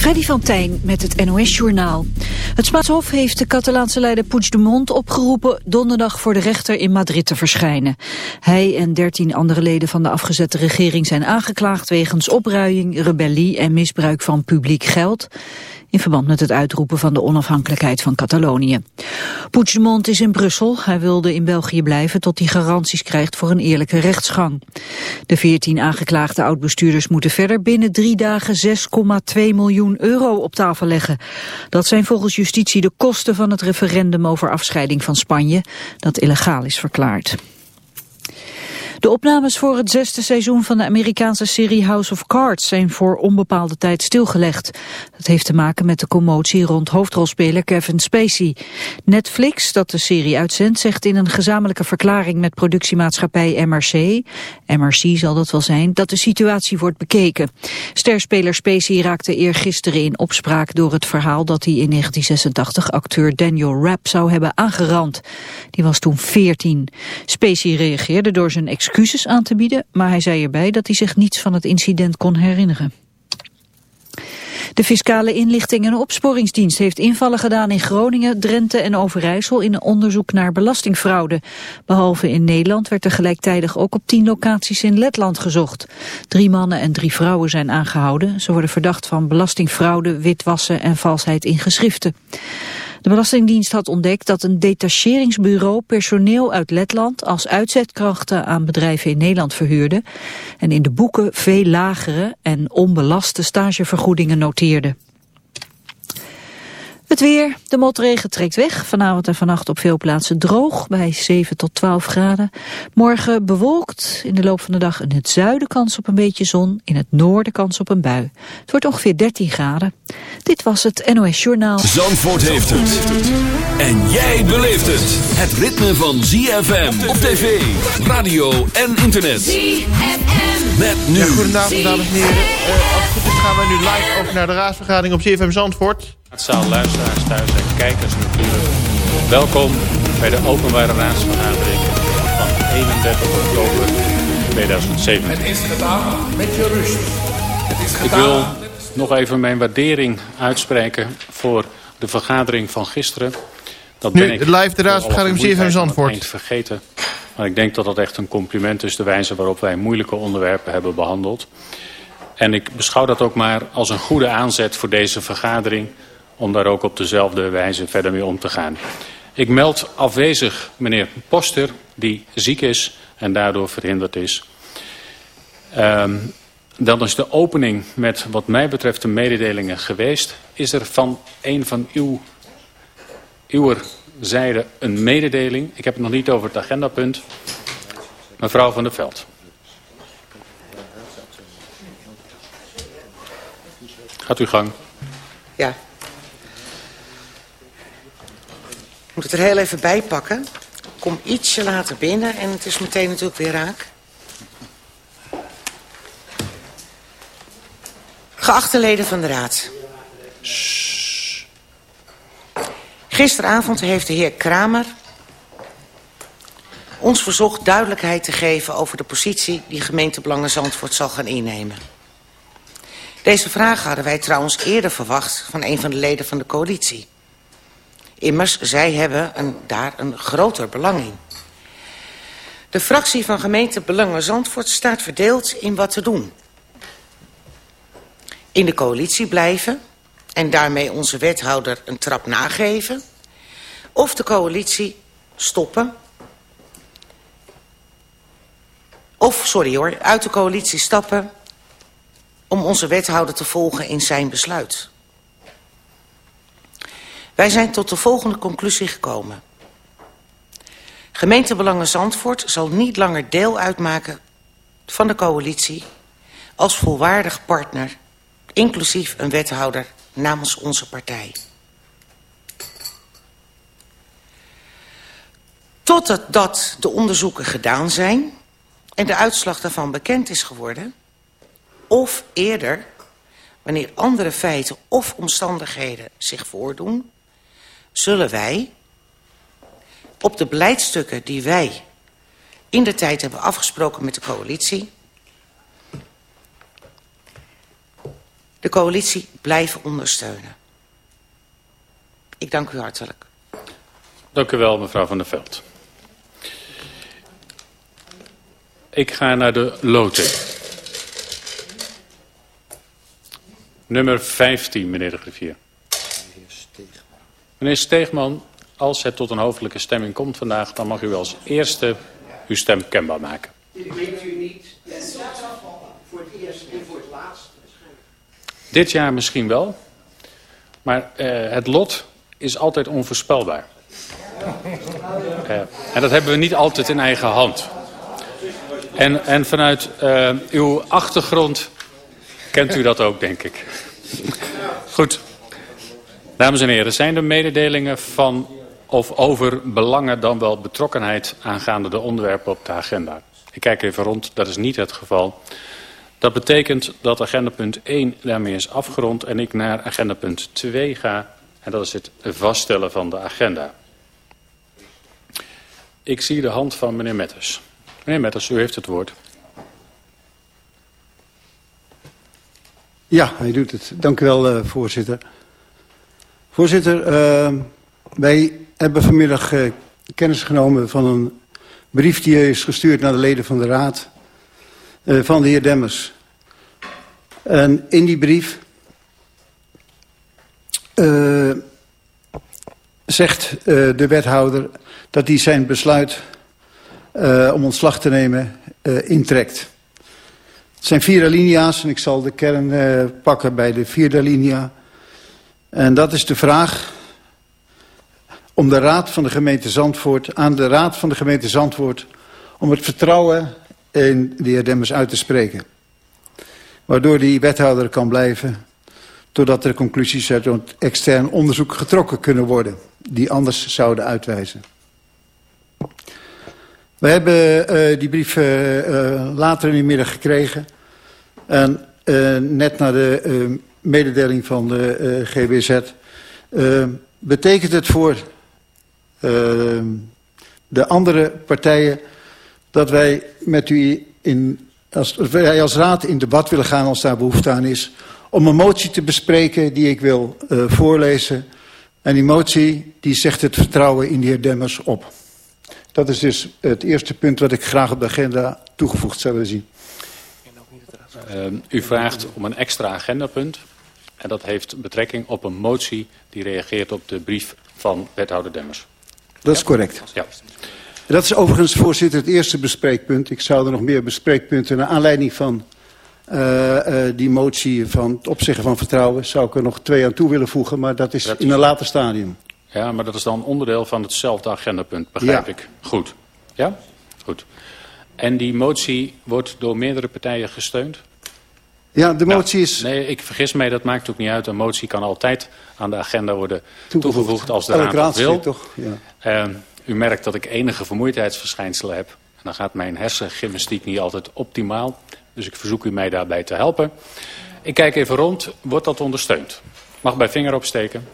Freddy van Tijn met het NOS-journaal. Het Spaanshof heeft de Catalaanse leider Puigdemont opgeroepen donderdag voor de rechter in Madrid te verschijnen. Hij en dertien andere leden van de afgezette regering zijn aangeklaagd wegens opruiing, rebellie en misbruik van publiek geld in verband met het uitroepen van de onafhankelijkheid van Catalonië. Puigdemont is in Brussel. Hij wilde in België blijven tot hij garanties krijgt voor een eerlijke rechtsgang. De veertien aangeklaagde oud-bestuurders moeten verder binnen drie dagen 6,2 miljoen euro op tafel leggen. Dat zijn volgens justitie de kosten van het referendum over afscheiding van Spanje, dat illegaal is verklaard. De opnames voor het zesde seizoen van de Amerikaanse serie House of Cards zijn voor onbepaalde tijd stilgelegd. Dat heeft te maken met de commotie rond hoofdrolspeler Kevin Spacey. Netflix, dat de serie uitzendt, zegt in een gezamenlijke verklaring met productiemaatschappij MRC, MRC zal dat wel zijn, dat de situatie wordt bekeken. Sterspeler Spacey raakte eergisteren in opspraak door het verhaal dat hij in 1986 acteur Daniel Rapp zou hebben aangerand. Die was toen 14. Spacey reageerde door zijn ex excuses aan te bieden, maar hij zei erbij dat hij zich niets van het incident kon herinneren. De Fiscale Inlichting en Opsporingsdienst heeft invallen gedaan in Groningen, Drenthe en Overijssel in een onderzoek naar belastingfraude. Behalve in Nederland werd er gelijktijdig ook op tien locaties in Letland gezocht. Drie mannen en drie vrouwen zijn aangehouden. Ze worden verdacht van belastingfraude, witwassen en valsheid in geschriften. De Belastingdienst had ontdekt dat een detacheringsbureau personeel uit Letland als uitzetkrachten aan bedrijven in Nederland verhuurde en in de boeken veel lagere en onbelaste stagevergoedingen noteerde. Het weer, de motregen trekt weg. Vanavond en vannacht op veel plaatsen droog, bij 7 tot 12 graden. Morgen bewolkt, in de loop van de dag in het zuiden kans op een beetje zon. In het noorden kans op een bui. Het wordt ongeveer 13 graden. Dit was het NOS Journaal. Zandvoort heeft het. En jij beleeft het. Het ritme van ZFM op tv, radio en internet. ZFM. Met nu. Ja, goedenavond dames en heren. Uh, als het goed is gaan wij nu live over naar de raadsvergadering op ZFM Zandvoort. Zaal, luisteraars thuis en kijkers natuurlijk. Welkom bij de openbare raadsvergadering van 31 oktober 2007. Het is gedaan met je rust. Het is Ik wil nog even mijn waardering uitspreken voor de vergadering van gisteren. Dat Nu, ben ik live de raadsvergadering CFM vermoeidheid Zandvoort. eind vergeten. Maar ik denk dat dat echt een compliment is, de wijze waarop wij moeilijke onderwerpen hebben behandeld. En ik beschouw dat ook maar als een goede aanzet voor deze vergadering om daar ook op dezelfde wijze verder mee om te gaan. Ik meld afwezig meneer Poster, die ziek is en daardoor verhinderd is. Um, dan is de opening met wat mij betreft de mededelingen geweest. Is er van een van uw, uw zijde een mededeling? Ik heb het nog niet over het agendapunt. Mevrouw van der Veld. Gaat uw gang. Ja. Ik moet het er heel even bij pakken. Kom ietsje later binnen en het is meteen natuurlijk weer raak. Geachte leden van de Raad. Gisteravond heeft de heer Kramer ons verzocht duidelijkheid te geven over de positie die gemeentebelangen Zandvoort zal gaan innemen. Deze vraag hadden wij trouwens eerder verwacht van een van de leden van de coalitie. Immers, zij hebben een, daar een groter belang in. De fractie van gemeente Belangen Zandvoort staat verdeeld in wat te doen. In de coalitie blijven en daarmee onze wethouder een trap nageven. Of de coalitie stoppen. Of, sorry hoor, uit de coalitie stappen om onze wethouder te volgen in zijn besluit. Wij zijn tot de volgende conclusie gekomen. Gemeentebelangen Zandvoort zal niet langer deel uitmaken van de coalitie als volwaardig partner, inclusief een wethouder namens onze partij. Totdat dat de onderzoeken gedaan zijn en de uitslag daarvan bekend is geworden, of eerder, wanneer andere feiten of omstandigheden zich voordoen, zullen wij op de beleidstukken die wij in de tijd hebben afgesproken met de coalitie de coalitie blijven ondersteunen. Ik dank u hartelijk. Dank u wel, mevrouw Van der Veld. Ik ga naar de loting. Nummer 15, meneer de griffier. Meneer Steegman, als het tot een hoofdelijke stemming komt vandaag... dan mag u als eerste uw stem kenbaar maken. Ik weet u niet. Voor het eerst en voor het laatst. Dit jaar misschien wel. Maar uh, het lot is altijd onvoorspelbaar. Uh, en dat hebben we niet altijd in eigen hand. En, en vanuit uh, uw achtergrond kent u dat ook, denk ik. Goed. Dames en heren, zijn er mededelingen van of over belangen dan wel betrokkenheid aangaande de onderwerpen op de agenda? Ik kijk even rond, dat is niet het geval. Dat betekent dat agenda punt 1 daarmee is afgerond en ik naar agenda punt 2 ga. En dat is het vaststellen van de agenda. Ik zie de hand van meneer Metters. Meneer Metters, u heeft het woord. Ja, hij doet het. Dank u wel, uh, voorzitter. Voorzitter, uh, wij hebben vanmiddag uh, kennis genomen van een brief die is gestuurd naar de leden van de Raad uh, van de heer Demmers. En in die brief uh, zegt de wethouder dat hij zijn besluit om ontslag te nemen intrekt. Het zijn vier alinea's en ik zal de kern pakken bij de vierde alinea. En dat is de vraag om de raad van de gemeente Zandvoort, aan de raad van de gemeente Zandvoort, om het vertrouwen in de heer Demmers uit te spreken. Waardoor die wethouder kan blijven, totdat er conclusies uit het extern onderzoek getrokken kunnen worden, die anders zouden uitwijzen. We hebben uh, die brief uh, later in de middag gekregen. En net na de mededeling van de GBZ betekent het voor de andere partijen dat wij met u in, als wij als raad in debat willen gaan als daar behoefte aan is, om een motie te bespreken die ik wil uh, voorlezen. En die motie die zegt het vertrouwen in de heer Demmers op. Dat is dus het eerste punt wat ik graag op de agenda toegevoegd zou willen zien. Uh, u vraagt om een extra agendapunt. En dat heeft betrekking op een motie die reageert op de brief van wethouder Demmers. Dat is correct. Ja. Dat is overigens, voorzitter, het eerste bespreekpunt. Ik zou er nog meer bespreekpunten naar aanleiding van uh, uh, die motie van het opzeggen van vertrouwen... zou ik er nog twee aan toe willen voegen, maar dat is, dat is... in een later stadium. Ja, maar dat is dan onderdeel van hetzelfde agendapunt, begrijp ja. ik. Goed. Ja? Goed. En die motie wordt door meerdere partijen gesteund? Ja, de motie nou, is... Nee, ik vergis mij, dat maakt ook niet uit. Een motie kan altijd aan de agenda worden toegevoegd, toegevoegd als de Elk raad dat wil. Toch? Ja. Uh, u merkt dat ik enige vermoeidheidsverschijnselen heb. En dan gaat mijn hersengymnastiek niet altijd optimaal. Dus ik verzoek u mij daarbij te helpen. Ik kijk even rond. Wordt dat ondersteund? Mag bij vinger opsteken.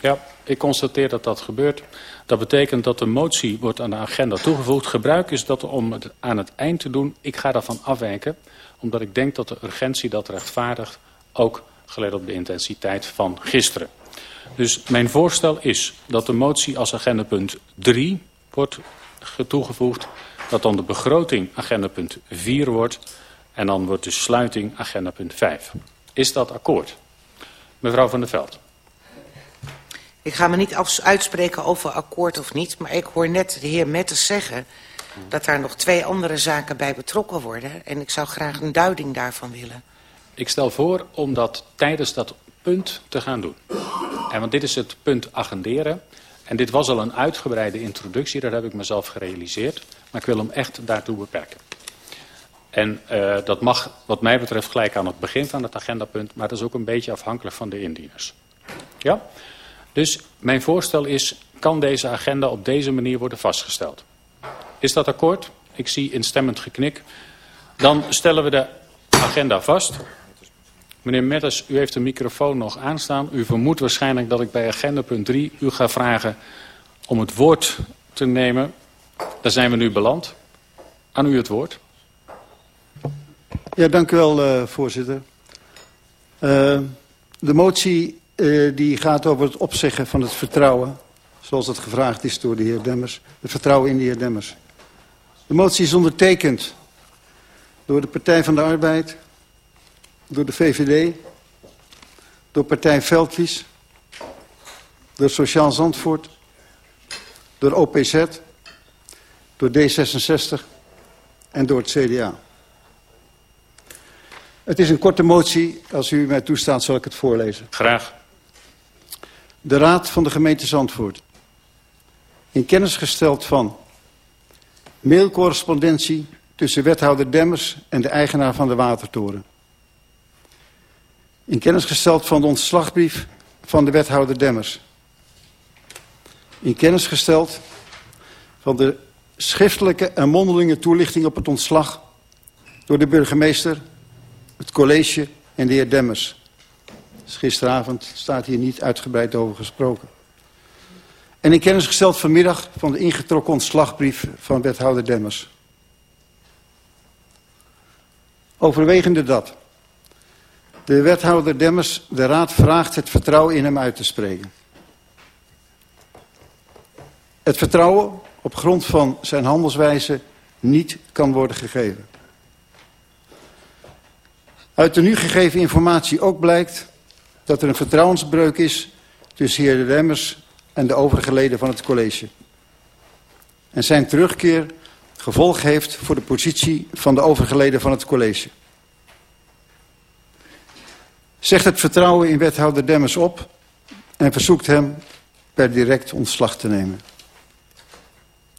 Ja, ik constateer dat dat gebeurt. Dat betekent dat de motie wordt aan de agenda toegevoegd. Gebruik is dat om het aan het eind te doen. Ik ga daarvan afwijken. Omdat ik denk dat de urgentie dat rechtvaardigt. Ook gelet op de intensiteit van gisteren. Dus mijn voorstel is dat de motie als agendapunt 3 wordt toegevoegd. Dat dan de begroting agendapunt 4 wordt. En dan wordt de sluiting agendapunt 5. Is dat akkoord? Mevrouw van der Veld. Ik ga me niet uitspreken over akkoord of niet. Maar ik hoor net de heer Metters zeggen dat daar nog twee andere zaken bij betrokken worden. En ik zou graag een duiding daarvan willen. Ik stel voor om dat tijdens dat punt te gaan doen. En want dit is het punt agenderen. En dit was al een uitgebreide introductie, dat heb ik mezelf gerealiseerd. Maar ik wil hem echt daartoe beperken. En uh, dat mag wat mij betreft gelijk aan het begin van het agendapunt, maar dat is ook een beetje afhankelijk van de indieners. Ja? Dus mijn voorstel is, kan deze agenda op deze manier worden vastgesteld? Is dat akkoord? Ik zie instemmend geknik. Dan stellen we de agenda vast. Meneer Metters, u heeft de microfoon nog aanstaan. U vermoedt waarschijnlijk dat ik bij agenda punt 3 u ga vragen om het woord te nemen. Daar zijn we nu beland. Aan u het woord. Ja, dank u wel, uh, voorzitter. Uh, de motie uh, die gaat over het opzeggen van het vertrouwen... zoals dat gevraagd is door de heer Demmers. Het vertrouwen in de heer Demmers. De motie is ondertekend door de Partij van de Arbeid... door de VVD... door Partij Veldwies... door Sociaal Zandvoort... door OPZ... door D66 en door het CDA. Het is een korte motie. Als u mij toestaat, zal ik het voorlezen. Graag. De Raad van de gemeente Zandvoort. In kennis gesteld van mailcorrespondentie tussen wethouder Demmers en de eigenaar van de Watertoren. In kennis gesteld van de ontslagbrief van de wethouder Demmers. In kennis gesteld van de schriftelijke en mondelinge toelichting op het ontslag door de burgemeester het college en de heer Demmers. Dus gisteravond staat hier niet uitgebreid over gesproken. En in kennis gesteld vanmiddag van de ingetrokken ontslagbrief van wethouder Demmers. Overwegende dat. De wethouder Demmers de raad vraagt het vertrouwen in hem uit te spreken. Het vertrouwen op grond van zijn handelswijze niet kan worden gegeven. Uit de nu gegeven informatie ook blijkt dat er een vertrouwensbreuk is tussen heer Remmers en de overige leden van het college. En zijn terugkeer gevolg heeft voor de positie van de overige leden van het college. Zegt het vertrouwen in wethouder Demmers op en verzoekt hem per direct ontslag te nemen.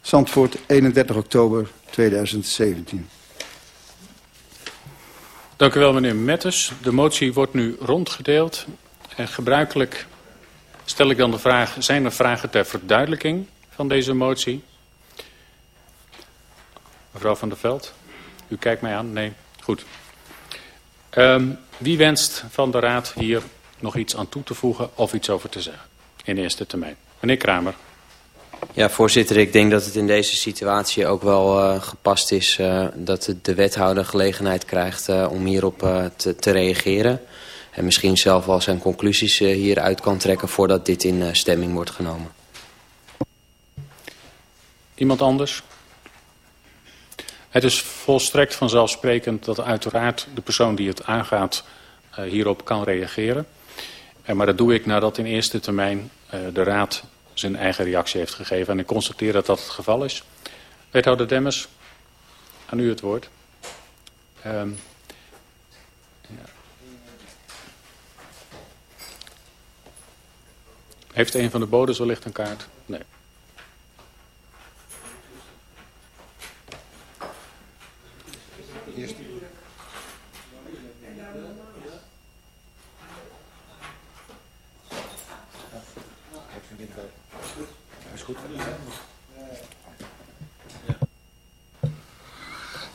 Zandvoort, 31 oktober 2017. Dank u wel, meneer Metters. De motie wordt nu rondgedeeld. En gebruikelijk stel ik dan de vraag... zijn er vragen ter verduidelijking van deze motie? Mevrouw van der Veld, u kijkt mij aan. Nee, goed. Um, wie wenst van de Raad hier nog iets aan toe te voegen of iets over te zeggen? In eerste termijn. Meneer Kramer. Ja, voorzitter, ik denk dat het in deze situatie ook wel uh, gepast is... Uh, dat de wethouder gelegenheid krijgt uh, om hierop te, te, reageren. En misschien zelf wel zijn conclusies hieruit kan trekken... voordat dit in stemming wordt genomen. Iemand anders? Het is volstrekt vanzelfsprekend dat uiteraard de persoon die het aangaat... hierop kan reageren. maar dat doe ik nadat in eerste termijn de raad zijn eigen reactie heeft gegeven. En ik constateer dat dat het geval is. Wethouder Demmers, aan u het woord. Um, ja. Heeft een van de bodems wellicht een kaart? Nee.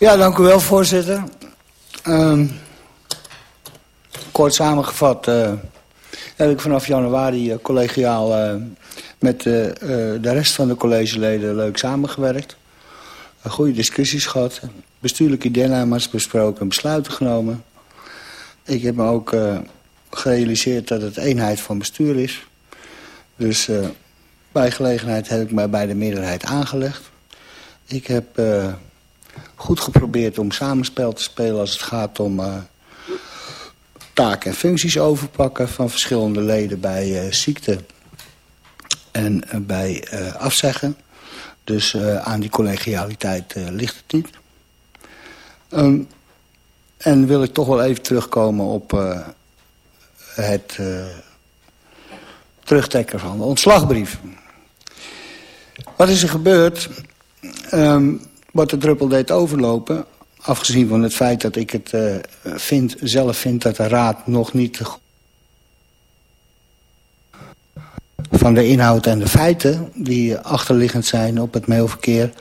Ja, dank u wel, voorzitter. Um, kort samengevat uh, heb ik vanaf januari uh, collegiaal uh, met de rest van de collegeleden leuk samengewerkt. goede discussies gehad, bestuurlijke dilemma's besproken, besluiten genomen. Ik heb me ook gerealiseerd dat het eenheid van bestuur is. Dus bij gelegenheid heb ik mij bij de meerderheid aangelegd. Ik heb goed geprobeerd om samenspel te spelen als het gaat om uh, taken en functies overpakken van verschillende leden bij uh, ziekte en uh, bij afzeggen. Dus aan die collegialiteit ligt het niet. Um, en wil ik toch wel even terugkomen op het terugtrekken van de ontslagbrief. Wat is er gebeurd? Um, wat de druppel deed overlopen... afgezien van het feit dat ik het uh, vind, zelf vind dat de raad nog niet... van de inhoud en de feiten die achterliggend zijn op het mailverkeer...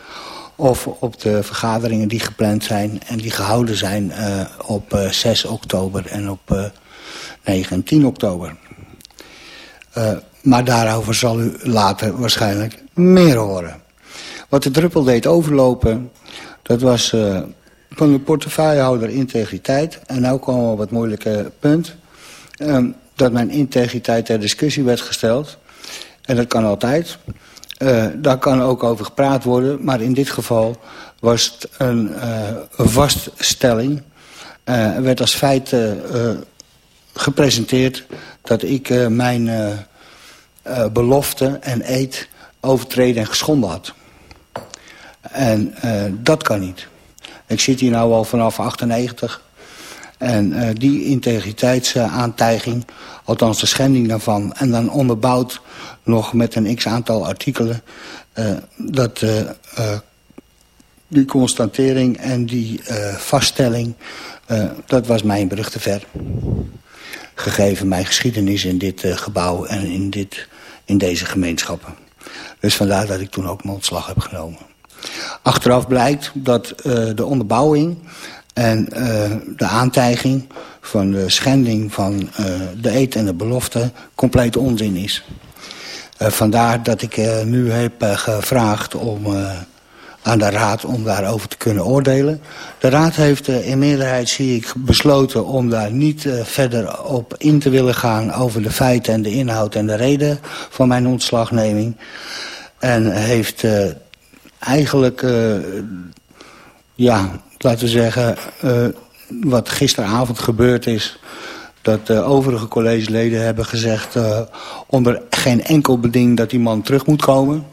of op de vergaderingen die gepland zijn en die gehouden zijn uh, op uh, 6 oktober en op 9 en 10 oktober. maar daarover zal u later waarschijnlijk meer horen. Wat de druppel deed overlopen, dat was uh, van de portefeuillehouder integriteit. En nu komen we op het moeilijke punt. ehm, dat mijn integriteit ter discussie werd gesteld. En dat kan altijd. Uh, daar kan ook over gepraat worden, maar in dit geval was het een, een vaststelling. Uh, werd als feit gepresenteerd dat ik mijn belofte en eed overtreden en geschonden had. En dat kan niet. Ik zit hier nu al vanaf 98 en uh, die integriteitsaantijging, althans de schending daarvan... en dan onderbouwd nog met een x-aantal artikelen... Uh, dat die constatering en die vaststelling... dat was mijn brug te ver. Gegeven mijn geschiedenis in dit gebouw en in, dit, in deze gemeenschappen. Dus vandaar dat ik toen ook mijn ontslag heb genomen. Achteraf blijkt dat de onderbouwing en uh, de aantijging van de schending van uh, de eet en de belofte compleet onzin is. Vandaar dat ik nu heb gevraagd om, aan de Raad om daarover te kunnen oordelen. De Raad heeft in meerderheid, zie ik, besloten om daar niet verder op in te willen gaan... over de feiten en de inhoud en de reden van mijn ontslagneming. En heeft eigenlijk ja, laten we zeggen, uh, wat gisteravond gebeurd is... dat de overige collegeleden hebben gezegd... Uh, onder geen enkel beding dat die man terug moet komen.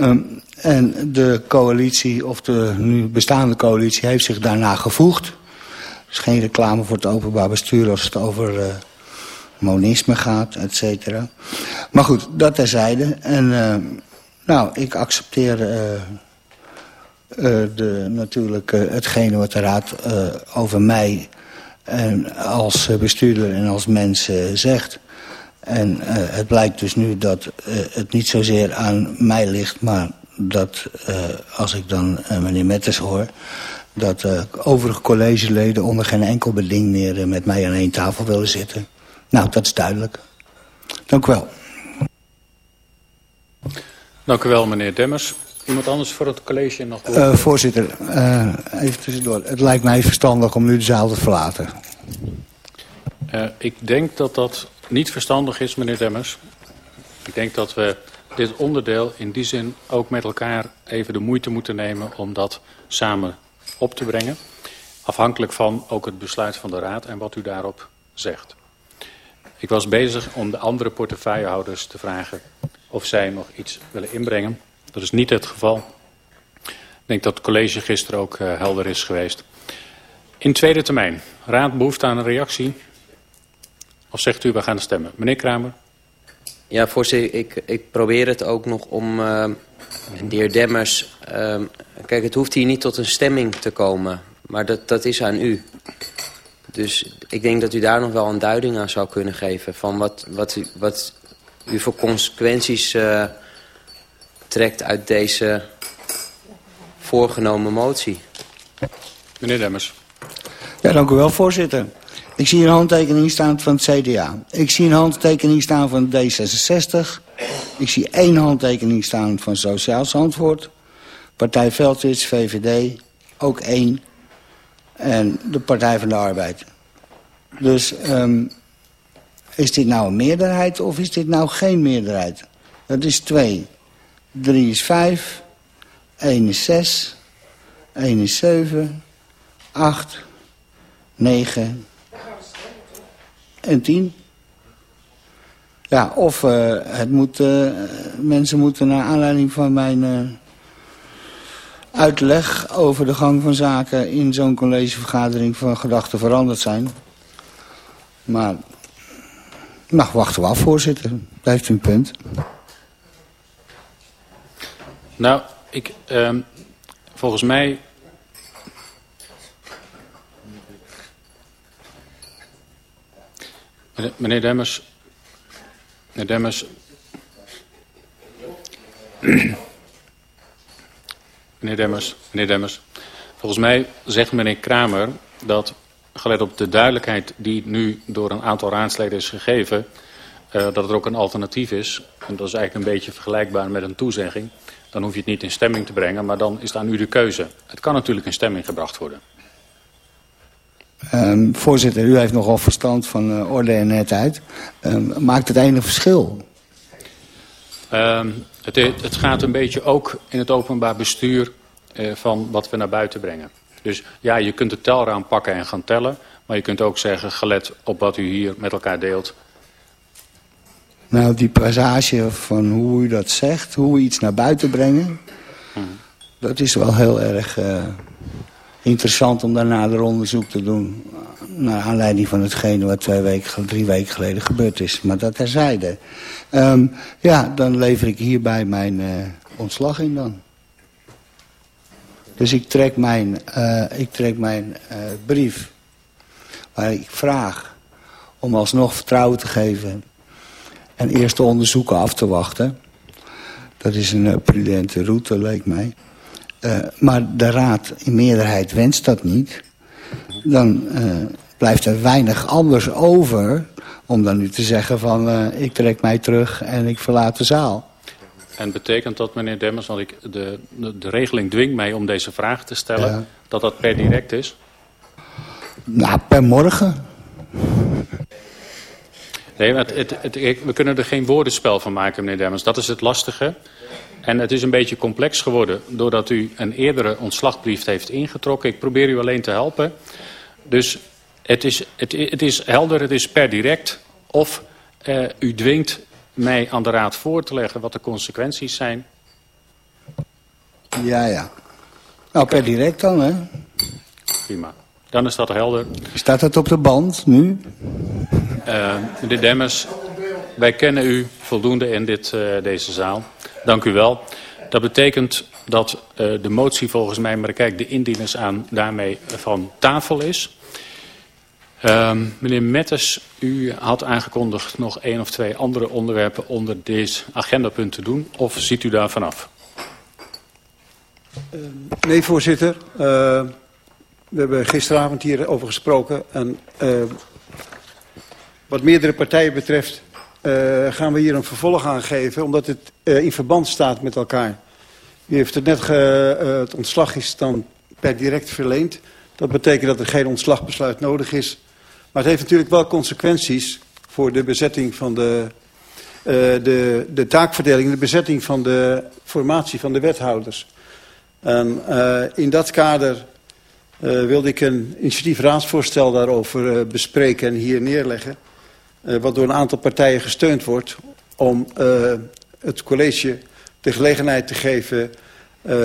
Um, en de coalitie, of de nu bestaande coalitie, heeft zich daarna gevoegd. Is geen reclame voor het openbaar bestuur als het over monisme gaat, et cetera. Maar goed, dat terzijde. En uh, nou, ik accepteer uh, de, natuurlijk uh, hetgene wat de Raad over mij en als bestuurder en als mens zegt. En het blijkt dus nu dat het niet zozeer aan mij ligt... maar dat als ik dan meneer Metters hoor... dat overige collegeleden onder geen enkel beding meer met mij aan één tafel willen zitten. Nou, dat is duidelijk. Dank u wel. Dank u wel, meneer Demmers. Iemand anders voor het college nog? Uh, voorzitter, uh, even tussendoor. Het lijkt mij verstandig om nu de zaal te verlaten. Uh, ik denk dat dat niet verstandig is, meneer Demmers. Ik denk dat we dit onderdeel in die zin ook met elkaar even de moeite moeten nemen om dat samen op te brengen. Afhankelijk van ook het besluit van de Raad en wat u daarop zegt. Ik was bezig om de andere portefeuillehouders te vragen of zij nog iets willen inbrengen. Dat is niet het geval. Ik denk dat het college gisteren ook uh, helder is geweest. In tweede termijn, raad behoefte aan een reactie? Of zegt u, we gaan stemmen? Meneer Kramer? Ja, voorzitter, ik, ik probeer het ook nog om uh, de heer Demmers... Uh, kijk, het hoeft hier niet tot een stemming te komen. Maar dat, dat is aan u. Dus ik denk dat u daar nog wel een duiding aan zou kunnen geven... van wat, wat, wat u voor consequenties... Uh, trekt uit deze voorgenomen motie. Meneer Demmers. Ja, dank u wel, voorzitter. Ik zie een handtekening staan van het CDA. Ik zie een handtekening staan van D66. Ik zie één handtekening staan van Sociaal Zandvoort. Partij Veldwits, VVD, ook één. En de Partij van de Arbeid. Dus um, is dit nou een meerderheid of is dit nou geen meerderheid? Dat is twee. 3 is 5, 1 is 6, 1 is 7, 8, 9 en 10. Ja, of uh, het moet, uh, mensen moeten naar aanleiding van mijn uh, uitleg over de gang van zaken in zo'n collegevergadering van gedachten veranderd zijn. Maar, mag wachten we af, voorzitter. Blijft een punt. Nou, ik, um, volgens mij... Meneer Demmers... Meneer Demmers... meneer Demmers, meneer Demmers... Volgens mij zegt meneer Kramer dat, gelet op de duidelijkheid die nu door een aantal raadsleden is gegeven... Uh, dat er ook een alternatief is. En dat is eigenlijk een beetje vergelijkbaar met een toezegging dan hoef je het niet in stemming te brengen, maar dan is het aan u de keuze. Het kan natuurlijk in stemming gebracht worden. Um, voorzitter, u heeft nogal verstand van uh, orde en netheid. Um, maakt het enig verschil? Um, het, het, gaat een beetje ook in het openbaar bestuur uh, van wat we naar buiten brengen. Dus ja, je kunt het telraam pakken en gaan tellen. Maar je kunt ook zeggen, gelet op wat u hier met elkaar deelt. Nou, die passage van hoe u dat zegt, hoe we iets naar buiten brengen... Hmm. dat is wel heel erg uh, interessant om daarna er onderzoek te doen... naar aanleiding van hetgene wat twee weken, drie weken geleden gebeurd is. Maar dat terzijde. Um, ja, dan lever ik hierbij mijn uh, ontslag in dan. Dus ik trek mijn, uh, ik trek mijn uh, brief waar ik vraag om alsnog vertrouwen te geven en eerst de onderzoeken af te wachten. Dat is een uh, prudente route, leek mij. Maar de raad in meerderheid wenst dat niet. Dan blijft er weinig anders over om dan nu te zeggen van ik trek mij terug en ik verlaat de zaal. En betekent dat, meneer Demmers, want ik, de, de, de regeling dwingt mij om deze vraag te stellen, ja. dat dat per direct is? Nou, per morgen. Nee, het, het, het, we kunnen er geen woordenspel van maken, meneer Demmers. Dat is het lastige. En het is een beetje complex geworden doordat u een eerdere ontslagbrief heeft ingetrokken. Ik probeer u alleen te helpen. Dus het is, het, het is helder, het is per direct. Of uh, u dwingt mij aan de raad voor te leggen wat de consequenties zijn. Ja, ja. Nou, per direct dan, hè? Prima. Dan is dat helder. Staat dat op de band nu? Uh, meneer Demmers, wij kennen u voldoende in dit, uh, deze zaal. Dank u wel. Dat betekent dat uh, de motie volgens mij, maar kijk de indieners aan, daarmee van tafel is. Uh, meneer Mettes, u had aangekondigd nog één of twee andere onderwerpen onder deze agendapunt te doen. Of ziet u daar vanaf? Uh, nee, voorzitter. Uh, we hebben gisteravond hierover gesproken. En uh, wat meerdere partijen betreft uh, gaan we hier een vervolg aan geven. Omdat het uh, in verband staat met elkaar. U heeft het net, ge, uh, het ontslag is dan per direct verleend. Dat betekent dat er geen ontslagbesluit nodig is. Maar het heeft natuurlijk wel consequenties voor de bezetting van de, de, de taakverdeling. De bezetting van de formatie van de wethouders. En in dat kader uh, wilde ik een initiatief raadsvoorstel daarover bespreken en hier neerleggen. Wat door een aantal partijen gesteund wordt om het college de gelegenheid te geven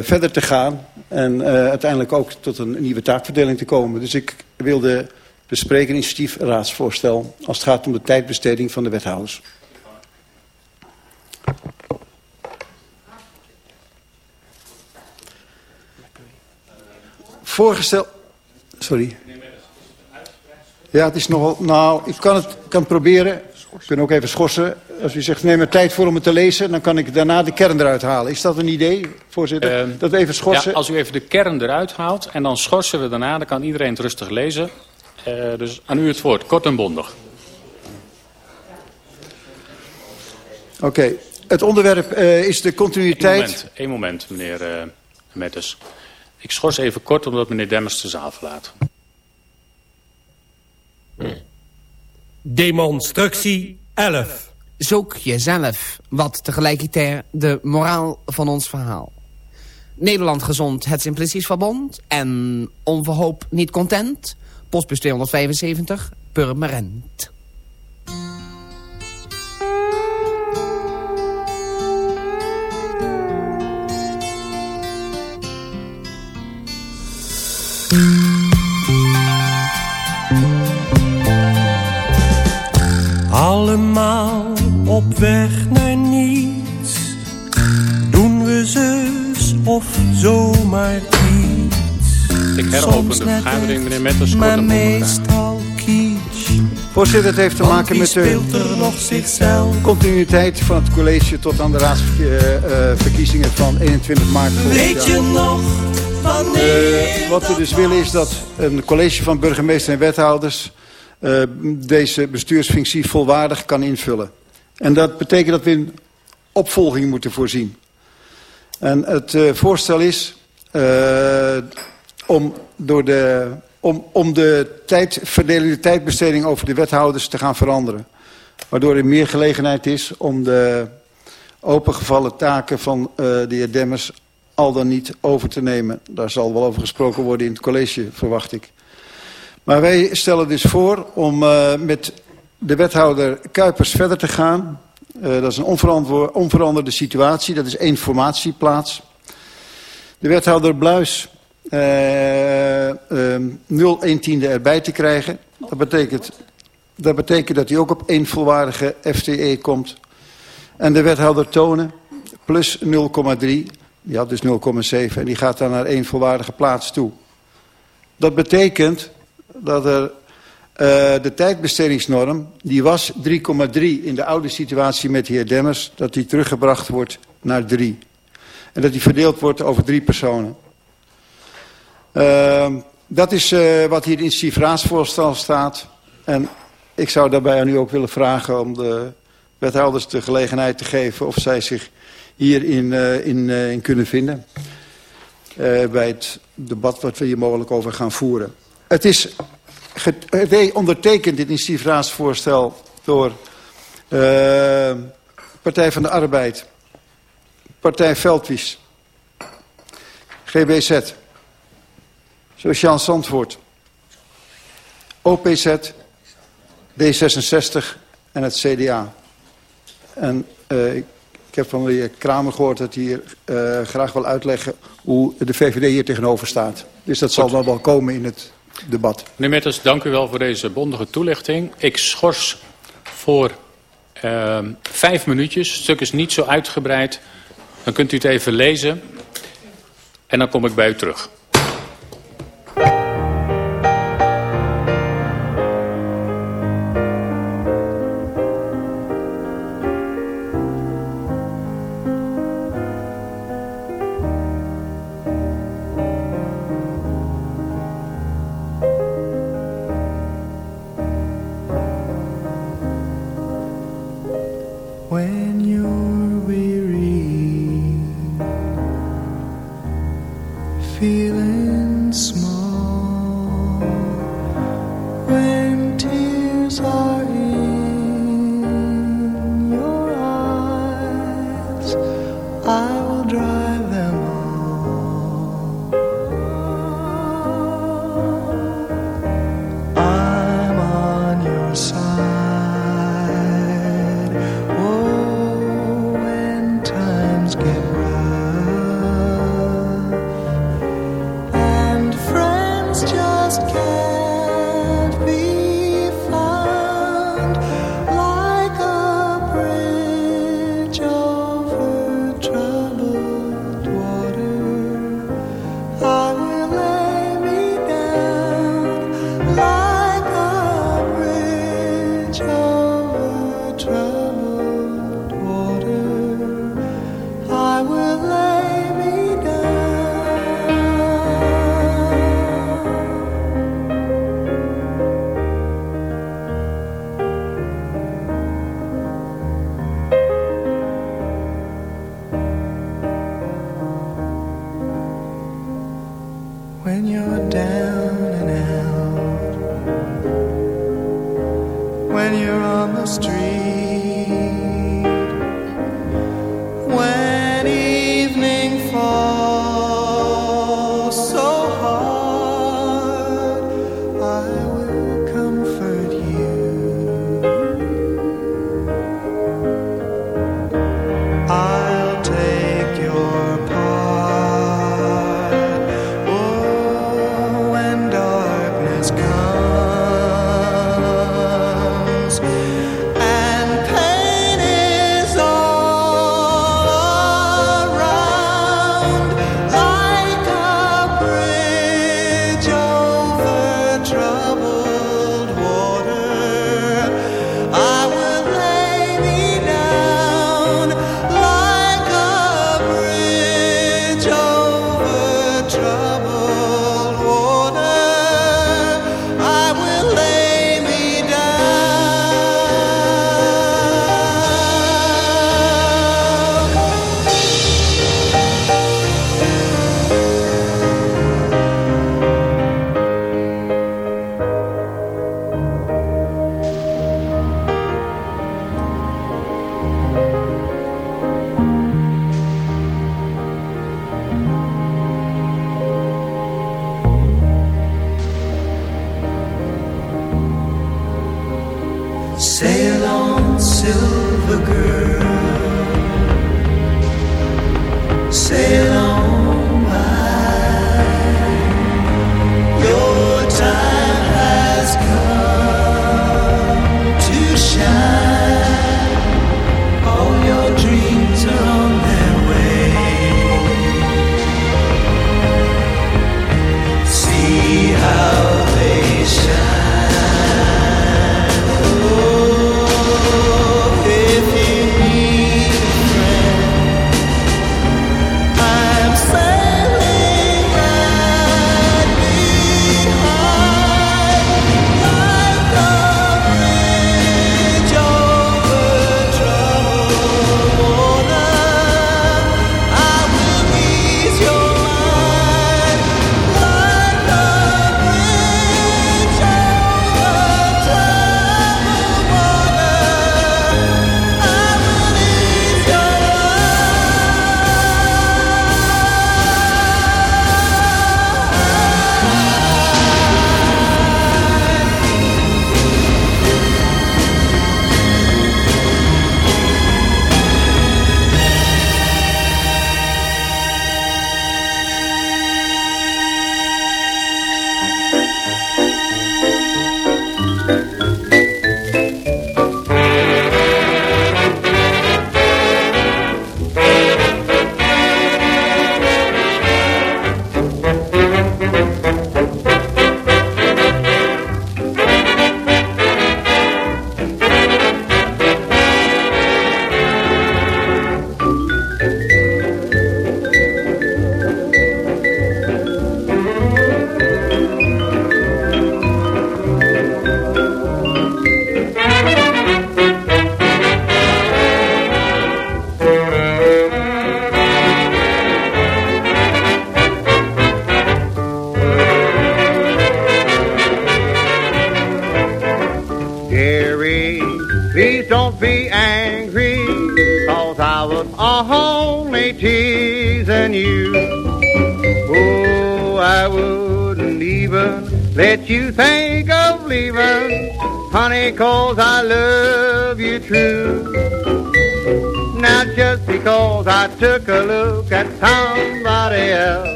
verder te gaan. En uiteindelijk ook tot een nieuwe taakverdeling te komen. Dus ik wilde bespreken een initiatief raadsvoorstel als het gaat om de tijdbesteding van de wethouders. voorgesteld... Sorry. Ja, het is nogal... Nou, ik kan het kan proberen. Ik kan ook even schorsen. Als u zegt, neem er tijd voor om het te lezen... dan kan ik daarna de kern eruit halen. Is dat een idee, voorzitter? Uh, dat we even schorsen? Ja, als u even de kern eruit haalt... en dan schorsen we daarna, dan kan iedereen het rustig lezen. Uh, dus aan u het woord, kort en bondig. Oké, okay. het onderwerp uh, is de continuïteit... Eén moment, één moment meneer uh, Mettes. Ik schors even kort omdat meneer Demmers de zaal verlaat. Demonstructie 11. Zoek jezelf, wat tegelijkertijd de moraal van ons verhaal. Nederland gezond, het Simplicies Verbond en onverhoop niet content. Postbus 275, Purmerend. Allemaal op weg naar niets. Doen we zus of zomaar Ik heropen de vergadering, meneer Metters. Maar meestal kitsch. Voorzitter, het heeft te maken met de continuïteit van het college tot aan de raadsverkiezingen van 21 maart Weet je nog uh, wat we dus willen is dat een college van burgemeester en wethouders uh, deze bestuursfunctie volwaardig kan invullen. En dat betekent dat we een opvolging moeten voorzien. En het uh, voorstel is uh, om door de om, om de tijdverdeling, de tijdbesteding over de wethouders te gaan veranderen. Waardoor er meer gelegenheid is om de opengevallen taken van uh, de heer Demmers al dan niet over te nemen. Daar zal wel over gesproken worden in het college, verwacht ik. Maar wij stellen dus voor om uh, met de wethouder Kuipers verder te gaan. Uh, dat is een onveranderde situatie. Dat is één formatieplaats. De wethouder Bluis uh, uh, 0 1 tiende erbij te krijgen. Dat betekent, dat betekent dat hij ook op één volwaardige FTE komt. En de wethouder Tonen plus 0,3. Die had dus 0,7 en die gaat dan naar één volwaardige plaats toe. Dat betekent dat er uh, de tijdbestedingsnorm, die was 3,3 in de oude situatie met de heer Demmers, dat die teruggebracht wordt naar 3. En dat die verdeeld wordt over drie personen. Uh, dat is uh, wat hier in het CIF-raadsvoorstel staat. En ik zou daarbij aan u ook willen vragen om de wethouders de gelegenheid te geven of zij zich hierin uh, in, uh, in kunnen vinden. Bij het debat wat we hier mogelijk over gaan voeren. Het is ondertekend dit initiatiefraadsvoorstel door uh, Partij van de Arbeid, Partij Veldwies, GBZ, Sociaal Zandvoort, OPZ, D66 en het CDA. En uh, ik heb van de heer Kramer gehoord dat hij hier uh, graag wil uitleggen hoe de VVD hier tegenover staat. Dus dat Goed. zal dan wel komen in het debat. Meneer Metters, dank u wel voor deze bondige toelichting. Ik schors voor uh, vijf minuutjes. Het stuk is niet zo uitgebreid. Dan kunt u het even lezen. En dan kom ik bij u terug.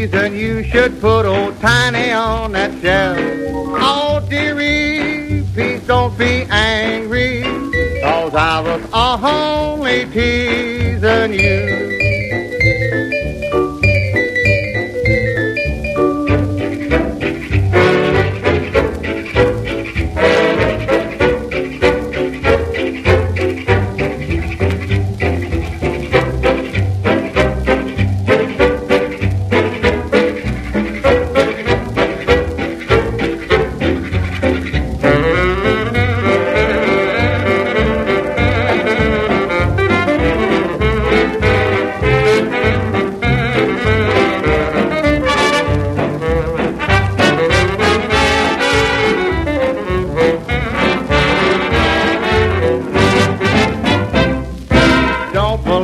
reason you should put old Tiny on.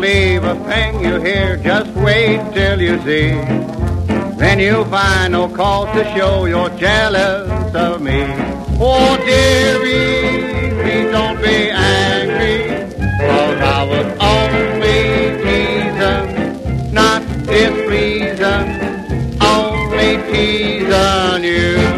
believe a thing you hear, just wait till you see. Then you'll find no cause to show you're jealous of me. Oh dearie, please don't be angry, cause I was only teasing, not displeasing, only teasing you.